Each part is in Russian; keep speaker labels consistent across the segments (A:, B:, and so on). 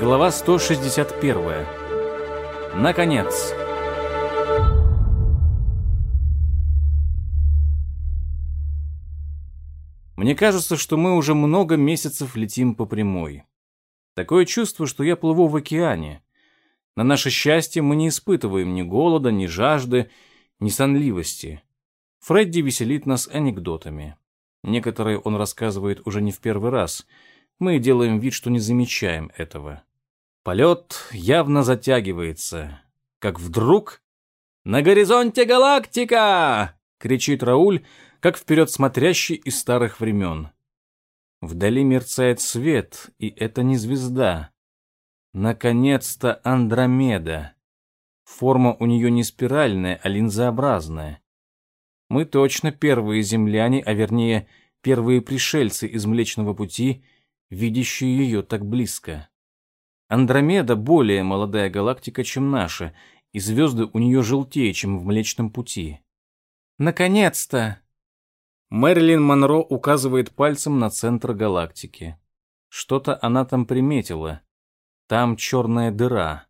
A: Глава 161. Наконец. Мне кажется, что мы уже много месяцев летим по прямой. Такое чувство, что я плыву в океане. На наше счастье мы не испытываем ни голода, ни жажды, ни сонливости. Фредди веселит нас анекдотами. Некоторые он рассказывает уже не в первый раз. Мы делаем вид, что не замечаем этого. Полет явно затягивается. Как вдруг... «На горизонте галактика!» — кричит Рауль, как вперед смотрящий из старых времен. Вдали мерцает свет, и это не звезда. Наконец-то Андромеда. Форма у нее не спиральная, а линзообразная. Мы точно первые земляне, а вернее, первые пришельцы из Млечного Пути, видящие ее так близко. Андромеда более молодая галактика, чем наша, и звезды у нее желтее, чем в Млечном Пути. «Наконец-то!» Мэрилин Монро указывает пальцем на центр галактики. Что-то она там приметила. Там черная дыра.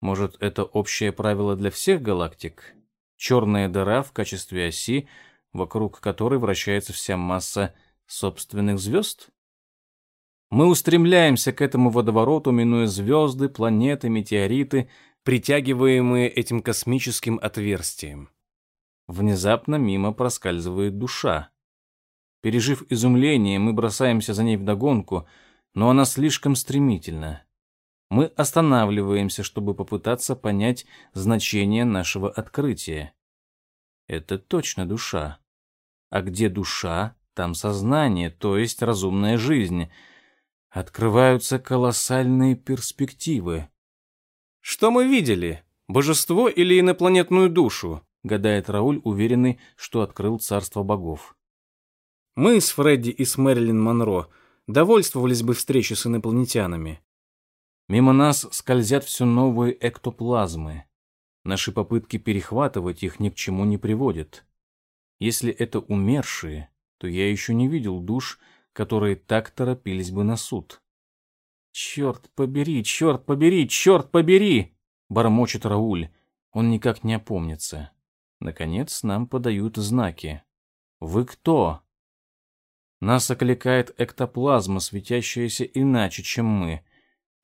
A: Может, это общее правило для всех галактик? Черная дыра в качестве оси, вокруг которой вращается вся масса собственных звезд? Мы устремляемся к этому водовороту, минуя звезды, планеты, метеориты, притягиваемые этим космическим отверстием. Внезапно мимо проскальзывает душа. Пережив изумление, мы бросаемся за ней вдогонку, но она слишком стремительна. Мы останавливаемся, чтобы попытаться понять значение нашего открытия. Это точно душа. А где душа, там сознание, то есть разумная жизнь — открываются колоссальные перспективы. «Что мы видели? Божество или инопланетную душу?» — гадает Рауль, уверенный, что открыл царство богов. Мы с Фредди и с Мэрилин Монро довольствовались бы встречи с инопланетянами. Мимо нас скользят все новые эктоплазмы. Наши попытки перехватывать их ни к чему не приводят. Если это умершие, то я еще не видел душ, которые так торопились бы на суд. «Черт побери, черт побери, черт побери!» — бормочет Рауль. Он никак не опомнится. Наконец нам подают знаки. «Вы кто?» Нас окликает эктоплазма, светящаяся иначе, чем мы.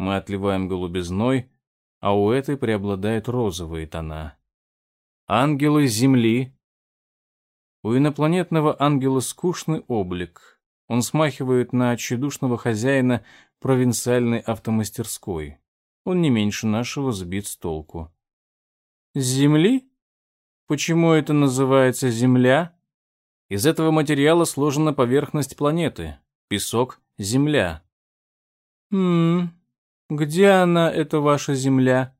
A: Мы отливаем голубизной, а у этой преобладают розовые тона. Ангелы Земли. У инопланетного ангела скучный облик, он смахивает на тщедушного хозяина провинциальной автомастерской. Он не меньше нашего сбит с толку. Земли? Почему это называется Земля? Из этого материала сложена поверхность планеты. Песок — Земля. «Хм, где она, эта ваша Земля?»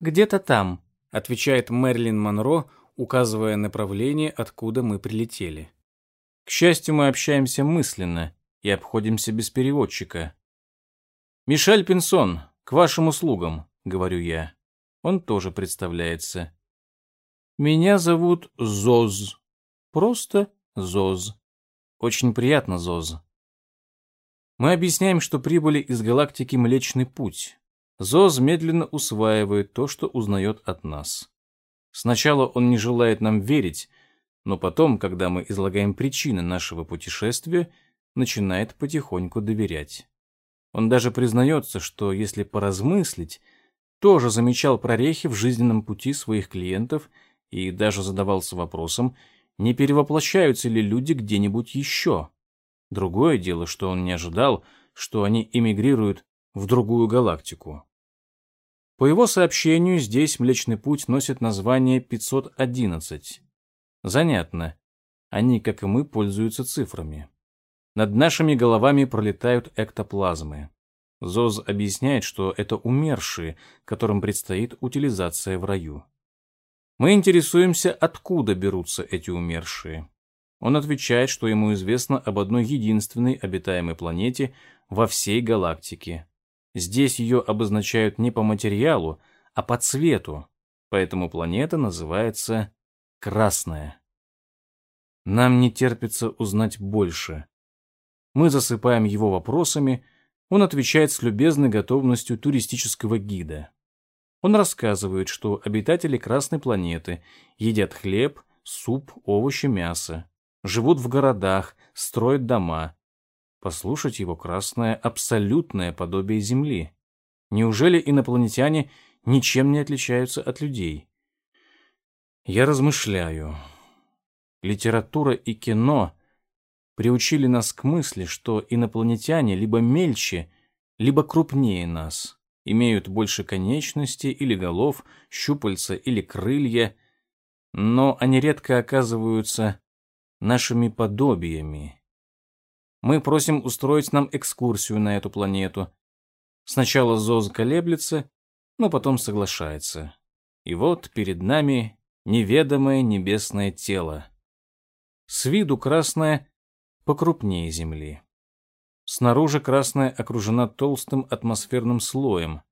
A: «Где-то там», — отвечает Мерлин Монро, указывая направление, откуда мы прилетели. К счастью, мы общаемся мысленно и обходимся без переводчика. «Мишель Пинсон, к вашим услугам», — говорю я. Он тоже представляется. «Меня зовут Зоз. Просто Зоз. Очень приятно, Зоз». Мы объясняем, что прибыли из галактики Млечный Путь. Зоз медленно усваивает то, что узнает от нас. Сначала он не желает нам верить, но потом, когда мы излагаем причины нашего путешествия, начинает потихоньку доверять. Он даже признается, что если поразмыслить, тоже замечал прорехи в жизненном пути своих клиентов и даже задавался вопросом, не перевоплощаются ли люди где-нибудь еще. Другое дело, что он не ожидал, что они эмигрируют в другую галактику. По его сообщению, здесь Млечный Путь носит название 511. Занятно. Они, как и мы, пользуются цифрами. Над нашими головами пролетают эктоплазмы. ЗОЗ объясняет, что это умершие, которым предстоит утилизация в раю. Мы интересуемся, откуда берутся эти умершие. Он отвечает, что ему известно об одной единственной обитаемой планете во всей галактике. Здесь ее обозначают не по материалу, а по цвету, поэтому планета называется красная. Нам не терпится узнать больше. Мы засыпаем его вопросами, он отвечает с любезной готовностью туристического гида. Он рассказывает, что обитатели Красной планеты едят хлеб, суп, овощи, мясо, живут в городах, строят дома. Послушать его красное абсолютное подобие Земли. Неужели инопланетяне ничем не отличаются от людей? Я размышляю. Литература и кино приучили нас к мысли, что инопланетяне либо мельче, либо крупнее нас, имеют больше конечностей или голов, щупальца или крылья, но они редко оказываются нашими подобиями. Мы просим устроить нам экскурсию на эту планету. Сначала Зоз колеблется, но потом соглашается. И вот перед нами неведомое небесное тело. С виду красное покрупнее Земли. Снаружи красная окружена толстым атмосферным слоем.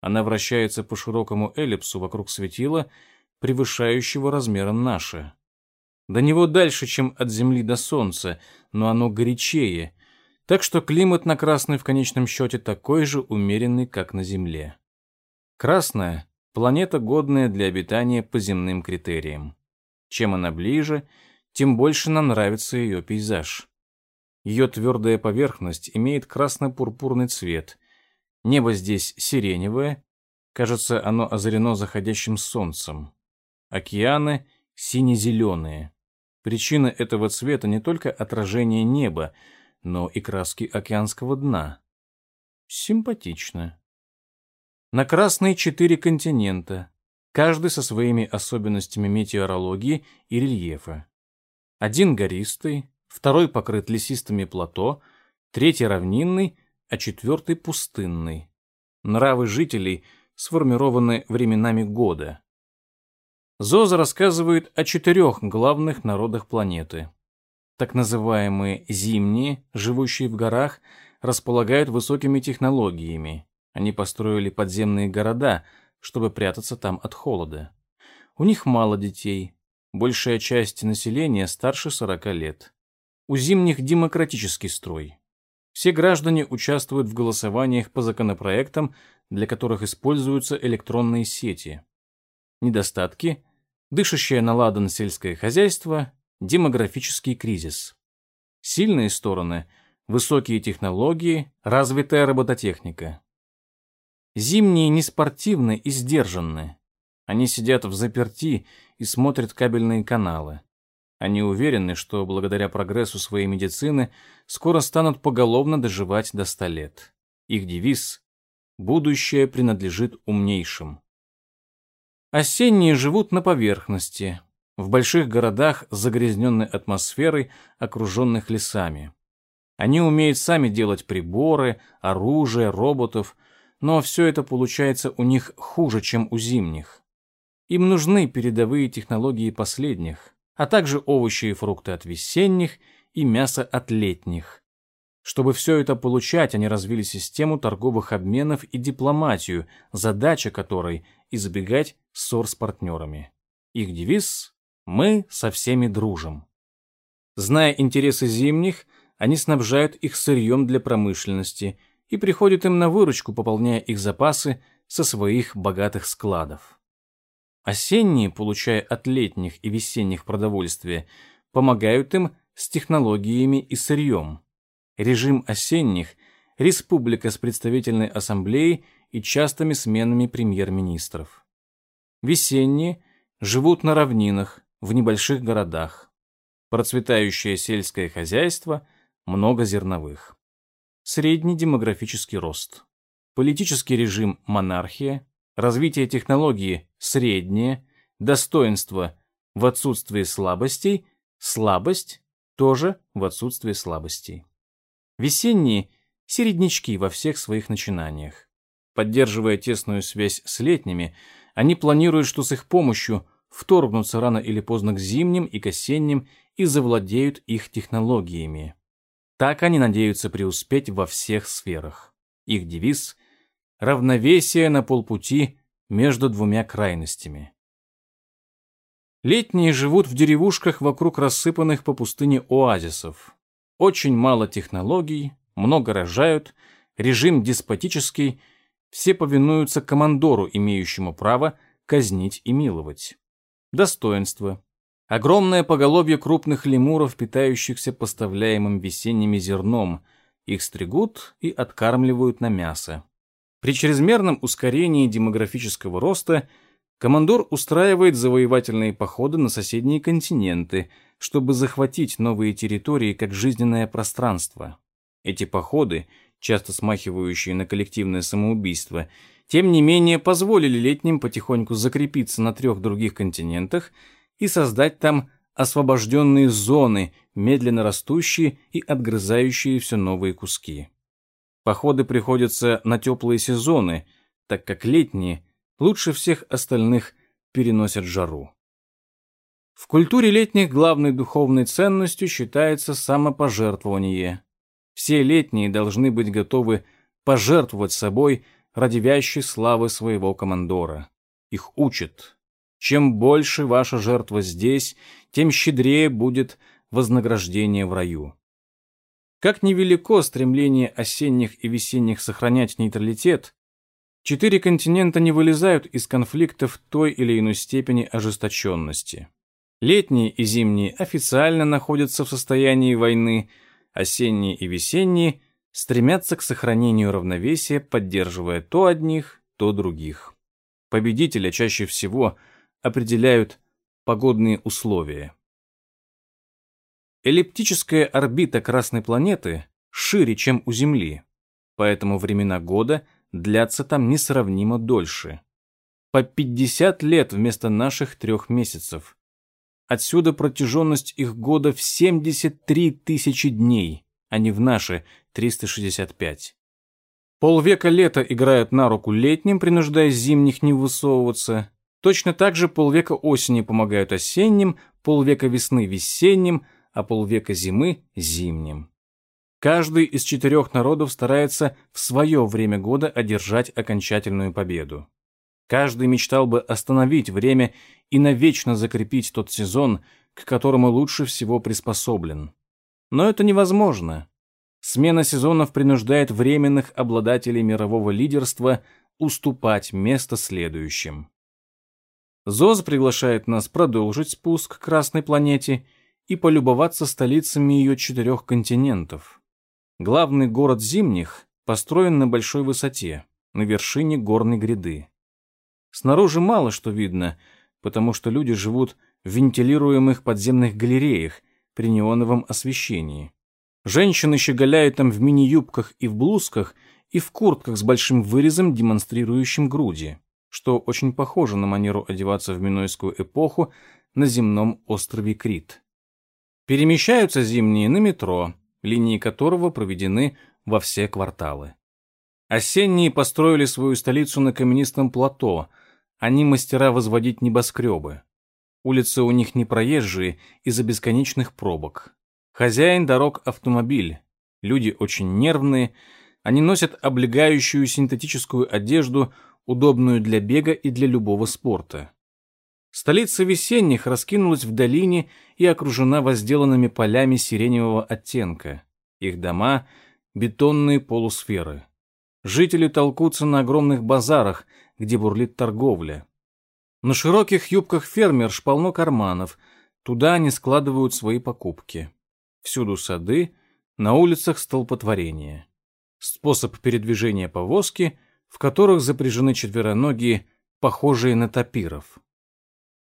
A: Она вращается по широкому эллипсу вокруг светила, превышающего размером наше. До него дальше, чем от Земли до Солнца, но оно горячее, так что климат на Красной в конечном счете такой же умеренный, как на Земле. Красная – планета, годная для обитания по земным критериям. Чем она ближе, тем больше нам нравится ее пейзаж. Ее твердая поверхность имеет красно-пурпурный цвет. Небо здесь сиреневое, кажется, оно озарено заходящим солнцем. Океаны сине-зеленые. Причина этого цвета не только отражение неба, но и краски океанского дна. Симпатично. На Красной четыре континента, каждый со своими особенностями метеорологии и рельефа. Один гористый, второй покрыт лесистыми плато, третий равнинный, а четвертый пустынный. Нравы жителей сформированы временами года. Зоза рассказывает о четырех главных народах планеты. Так называемые зимние, живущие в горах, располагают высокими технологиями. Они построили подземные города, чтобы прятаться там от холода. У них мало детей. Большая часть населения старше 40 лет. У зимних демократический строй. Все граждане участвуют в голосованиях по законопроектам, для которых используются электронные сети. Недостатки дышащее на ладан сельское хозяйство, демографический кризис. Сильные стороны – высокие технологии, развитая робототехника. Зимние неспортивны и сдержанны. Они сидят в заперти и смотрят кабельные каналы. Они уверены, что благодаря прогрессу своей медицины скоро станут поголовно доживать до ста лет. Их девиз «Будущее принадлежит умнейшим». Осенние живут на поверхности, в больших городах загрязненной атмосферой, окруженных лесами. Они умеют сами делать приборы, оружие, роботов, но все это получается у них хуже, чем у зимних. Им нужны передовые технологии последних, а также овощи и фрукты от весенних и мясо от летних. Чтобы все это получать, они развили систему торговых обменов и дипломатию, задача которой – избегать ссор с партнерами. Их девиз – «Мы со всеми дружим». Зная интересы зимних, они снабжают их сырьем для промышленности и приходят им на выручку, пополняя их запасы со своих богатых складов. Осенние, получая от летних и весенних продовольствие, помогают им с технологиями и сырьем. Режим осенних – республика с представительной ассамблеей и частыми сменами премьер-министров. Весенние живут на равнинах, в небольших городах. Процветающее сельское хозяйство, много зерновых. Средний демографический рост. Политический режим – монархия, развитие технологии – среднее, достоинство – в отсутствии слабостей, слабость – тоже в отсутствии слабостей. Весенние – середнячки во всех своих начинаниях. Поддерживая тесную связь с летними, они планируют, что с их помощью вторгнутся рано или поздно к зимним и к осенним и завладеют их технологиями. Так они надеются преуспеть во всех сферах. Их девиз – равновесие на полпути между двумя крайностями. Летние живут в деревушках вокруг рассыпанных по пустыне оазисов. Очень мало технологий, много рожают, режим деспотический, все повинуются командору, имеющему право казнить и миловать. Достоинство. Огромное поголовье крупных лемуров, питающихся поставляемым весенними зерном. Их стригут и откармливают на мясо. При чрезмерном ускорении демографического роста командор устраивает завоевательные походы на соседние континенты, чтобы захватить новые территории как жизненное пространство. Эти походы, часто смахивающие на коллективное самоубийство, тем не менее позволили летним потихоньку закрепиться на трех других континентах и создать там освобожденные зоны, медленно растущие и отгрызающие все новые куски. Походы приходятся на теплые сезоны, так как летние лучше всех остальных переносят жару. В культуре летних главной духовной ценностью считается самопожертвование. Все летние должны быть готовы пожертвовать собой ради вящей славы своего командора. Их учат. Чем больше ваша жертва здесь, тем щедрее будет вознаграждение в раю. Как невелико стремление осенних и весенних сохранять нейтралитет, четыре континента не вылезают из конфликтов той или иной степени ожесточенности. Летние и зимние официально находятся в состоянии войны, осенние и весенние стремятся к сохранению равновесия, поддерживая то одних, то других. Победителя чаще всего определяют погодные условия. Эллиптическая орбита Красной планеты шире, чем у Земли, поэтому времена года длятся там несравнимо дольше. По 50 лет вместо наших трех месяцев. Отсюда протяженность их года в 73 тысячи дней а не в наши 365. Полвека лета играют на руку летним, принуждая зимних не высовываться. Точно так же полвека осени помогают осенним, полвека весны весенним, а полвека зимы зимним. Каждый из четырех народов старается в свое время года одержать окончательную победу. Каждый мечтал бы остановить время и навечно закрепить тот сезон, к которому лучше всего приспособлен. Но это невозможно. Смена сезонов принуждает временных обладателей мирового лидерства уступать место следующим. ЗОЗ приглашает нас продолжить спуск к Красной планете и полюбоваться столицами ее четырех континентов. Главный город зимних построен на большой высоте, на вершине горной гряды. Снаружи мало что видно, потому что люди живут в вентилируемых подземных галереях, при неоновом освещении. Женщины щеголяют там в мини-юбках и в блузках, и в куртках с большим вырезом, демонстрирующим груди, что очень похоже на манеру одеваться в минойскую эпоху на земном острове Крит. Перемещаются зимние на метро, линии которого проведены во все кварталы. Осенние построили свою столицу на каменистом плато, они мастера возводить небоскребы. Улицы у них не проезжие из-за бесконечных пробок. Хозяин дорог автомобиль. Люди очень нервные. Они носят облегающую синтетическую одежду, удобную для бега и для любого спорта. Столица весенних раскинулась в долине и окружена возделанными полями сиреневого оттенка. Их дома — бетонные полусферы. Жители толкутся на огромных базарах, где бурлит торговля. На широких юбках фермерш полно карманов. Туда они складывают свои покупки. Всюду сады, на улицах столпотворение. Способ передвижения повозки, в которых запряжены четвероногие, похожие на тапиров.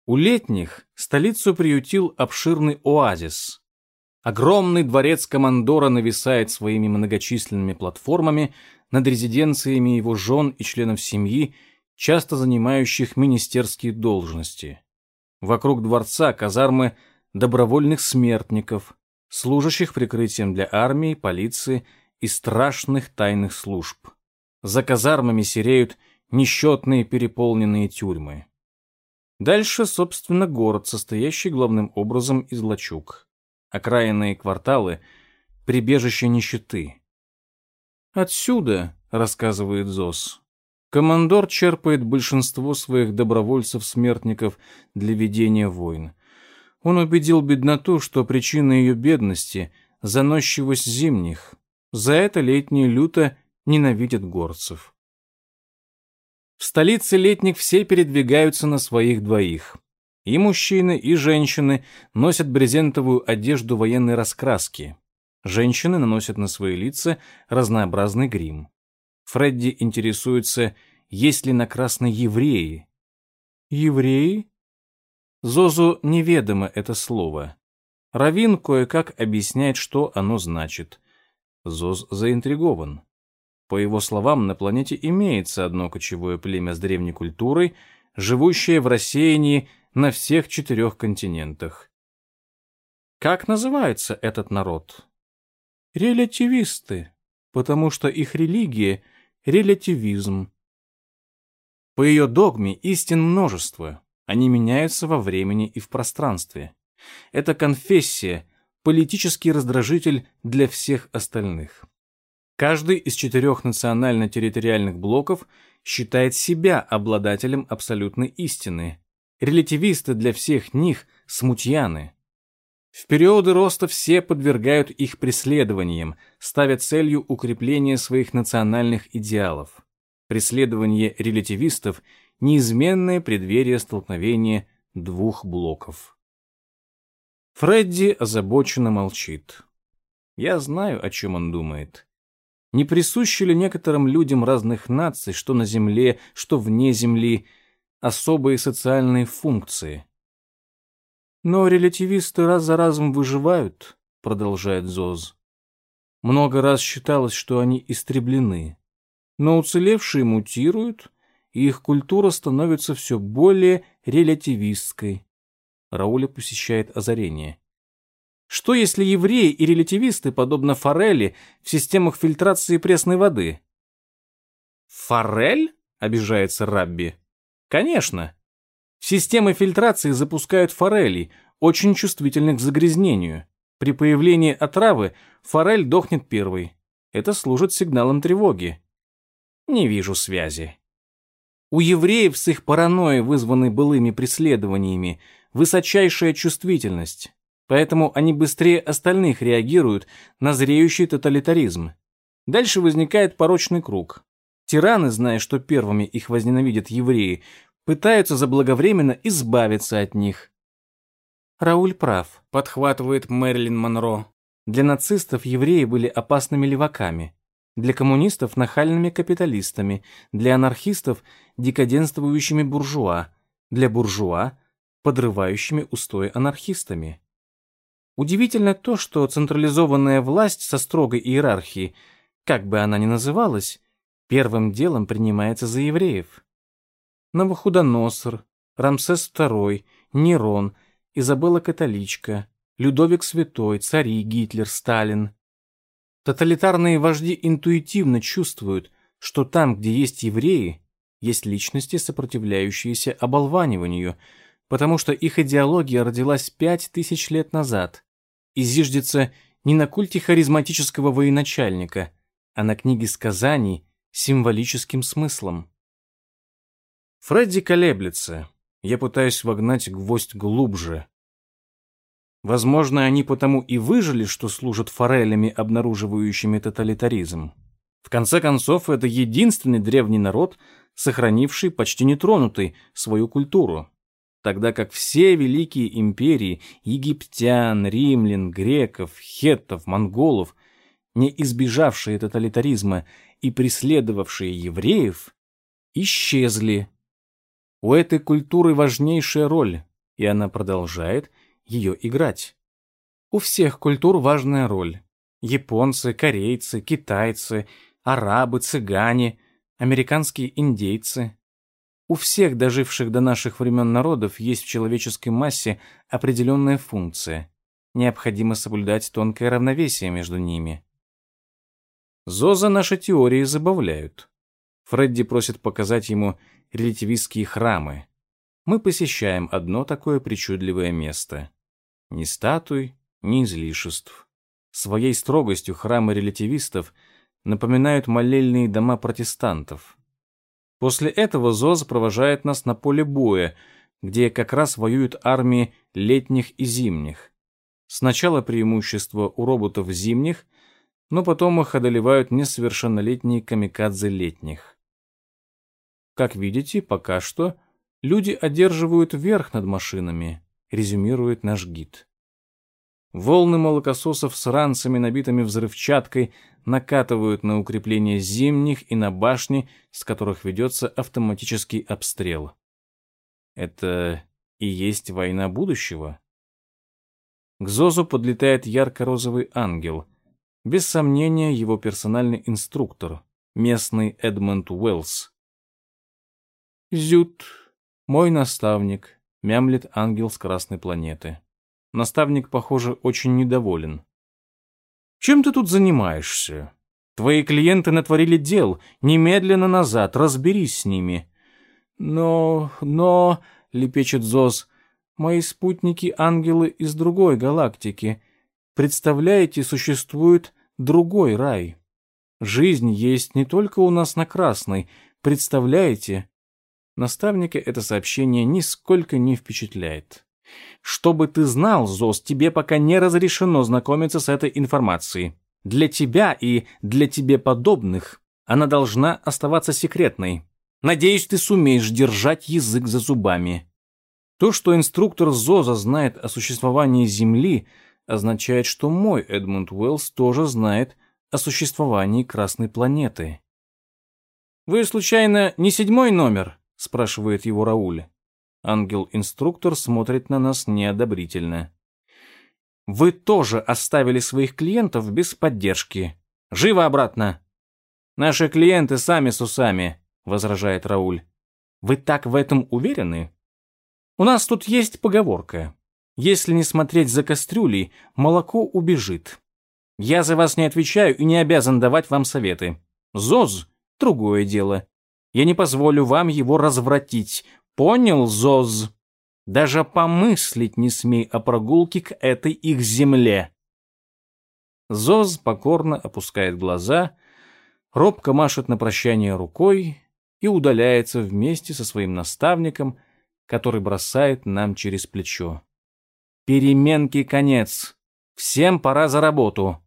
A: У летних столицу приютил обширный оазис. Огромный дворец командора нависает своими многочисленными платформами над резиденциями его жен и членов семьи часто занимающих министерские должности. Вокруг дворца казармы добровольных смертников, служащих прикрытием для армии, полиции и страшных тайных служб. За казармами сереют несчетные переполненные тюрьмы. Дальше, собственно, город, состоящий главным образом из лачуг. Окраинные кварталы — прибежище нищеты. «Отсюда», — рассказывает Зос, Командор черпает большинство своих добровольцев-смертников для ведения войн. Он убедил бедноту, что причина ее бедности – заносчивость зимних. За это летние люто ненавидят горцев. В столице летних все передвигаются на своих двоих. И мужчины, и женщины носят брезентовую одежду военной раскраски. Женщины наносят на свои лица разнообразный грим. Фредди интересуется, есть ли на красной евреи. Евреи? Зозу неведомо это слово. Равин кое-как объясняет, что оно значит. Зоз заинтригован. По его словам, на планете имеется одно кочевое племя с древней культурой, живущее в рассеянии на всех четырех континентах. Как называется этот народ? Релятивисты, потому что их религия — релятивизм. По ее догме истин множество, они меняются во времени и в пространстве. Это конфессия, политический раздражитель для всех остальных. Каждый из четырех национально-территориальных блоков считает себя обладателем абсолютной истины, Релятивисты для всех них – смутьяны. В периоды роста все подвергают их преследованиям, ставя целью укрепления своих национальных идеалов. Преследование релятивистов – неизменное преддверие столкновения двух блоков. Фредди озабоченно молчит. Я знаю, о чем он думает. Не присуще ли некоторым людям разных наций, что на Земле, что вне Земли – особые социальные функции. Но релятивисты раз за разом выживают, продолжает Зоз. Много раз считалось, что они истреблены. Но уцелевшие мутируют, и их культура становится все более релятивистской. Рауля посещает озарение. Что если евреи и релятивисты, подобно форели, в системах фильтрации пресной воды? «Форель?» — обижается Рабби. Конечно. Системы фильтрации запускают форелей, очень чувствительных к загрязнению. При появлении отравы форель дохнет первой. Это служит сигналом тревоги. Не вижу связи. У евреев с их паранойей, вызванной былыми преследованиями, высочайшая чувствительность, поэтому они быстрее остальных реагируют на зреющий тоталитаризм. Дальше возникает порочный круг. Тираны, зная, что первыми их возненавидят евреи, пытаются заблаговременно избавиться от них. Рауль прав, подхватывает Мэрилин Монро. Для нацистов евреи были опасными леваками, для коммунистов – нахальными капиталистами, для анархистов – декаденствующими буржуа, для буржуа – подрывающими устои анархистами. Удивительно то, что централизованная власть со строгой иерархией, как бы она ни называлась, первым делом принимается за евреев. Навуходоносор, Рамсес II, Нерон, Изабелла Католичка, Людовик Святой, цари, Гитлер, Сталин. Тоталитарные вожди интуитивно чувствуют, что там, где есть евреи, есть личности, сопротивляющиеся оболваниванию, потому что их идеология родилась пять тысяч лет назад и зиждется не на культе харизматического военачальника, а на книге сказаний символическим смыслом. Фредди колеблется. Я пытаюсь вогнать гвоздь глубже. Возможно, они потому и выжили, что служат форелями, обнаруживающими тоталитаризм. В конце концов, это единственный древний народ, сохранивший почти нетронутый свою культуру. Тогда как все великие империи – египтян, римлян, греков, хеттов, монголов – не избежавшие тоталитаризма и преследовавшие евреев, исчезли. У этой культуры важнейшая роль, и она продолжает ее играть. У всех культур важная роль. Японцы, корейцы, китайцы, арабы, цыгане, американские индейцы. У всех доживших до наших времен народов есть в человеческой массе определенная функция. Необходимо соблюдать тонкое равновесие между ними. Зоза наши теории забавляют. Фредди просит показать ему релятивистские храмы. Мы посещаем одно такое причудливое место. Ни статуй, ни излишеств. Своей строгостью храмы релятивистов напоминают молельные дома протестантов. После этого ЗОЗ провожает нас на поле боя, где как раз воюют армии летних и зимних. Сначала преимущество у роботов зимних, но потом их одолевают несовершеннолетние камикадзе летних. Как видите, пока что люди одерживают верх над машинами, резюмирует наш гид. Волны молокососов с ранцами, набитыми взрывчаткой, накатывают на укрепления зимних и на башни, с которых ведется автоматический обстрел. Это и есть война будущего? К Зозу подлетает ярко-розовый ангел. Без сомнения, его персональный инструктор, местный Эдмонд Уэллс. «Зют, мой наставник», — мямлет ангел с красной планеты. Наставник, похоже, очень недоволен. «Чем ты тут занимаешься? Твои клиенты натворили дел. Немедленно назад, разберись с ними». «Но... но...» — лепечет Зоз. «Мои спутники-ангелы из другой галактики. Представляете, существует другой рай. Жизнь есть не только у нас на Красной. Представляете?» Наставника это сообщение нисколько не впечатляет. Чтобы ты знал, Зос, тебе пока не разрешено знакомиться с этой информацией. Для тебя и для тебе подобных она должна оставаться секретной. Надеюсь, ты сумеешь держать язык за зубами. То, что инструктор Зоза знает о существовании Земли, означает, что мой Эдмунд Уэллс тоже знает о существовании Красной планеты. «Вы, случайно, не седьмой номер?» — спрашивает его Рауль. Ангел-инструктор смотрит на нас неодобрительно. «Вы тоже оставили своих клиентов без поддержки. Живо обратно!» «Наши клиенты сами с усами», — возражает Рауль. «Вы так в этом уверены?» «У нас тут есть поговорка. Если не смотреть за кастрюлей, молоко убежит. Я за вас не отвечаю и не обязан давать вам советы. ЗОЗ — другое дело. Я не позволю вам его развратить, Понял, Зоз? Даже помыслить не смей о прогулке к этой их земле. Зоз покорно опускает глаза, робко машет на прощание рукой и удаляется вместе со своим наставником, который бросает нам через плечо. Переменки конец. Всем пора за работу.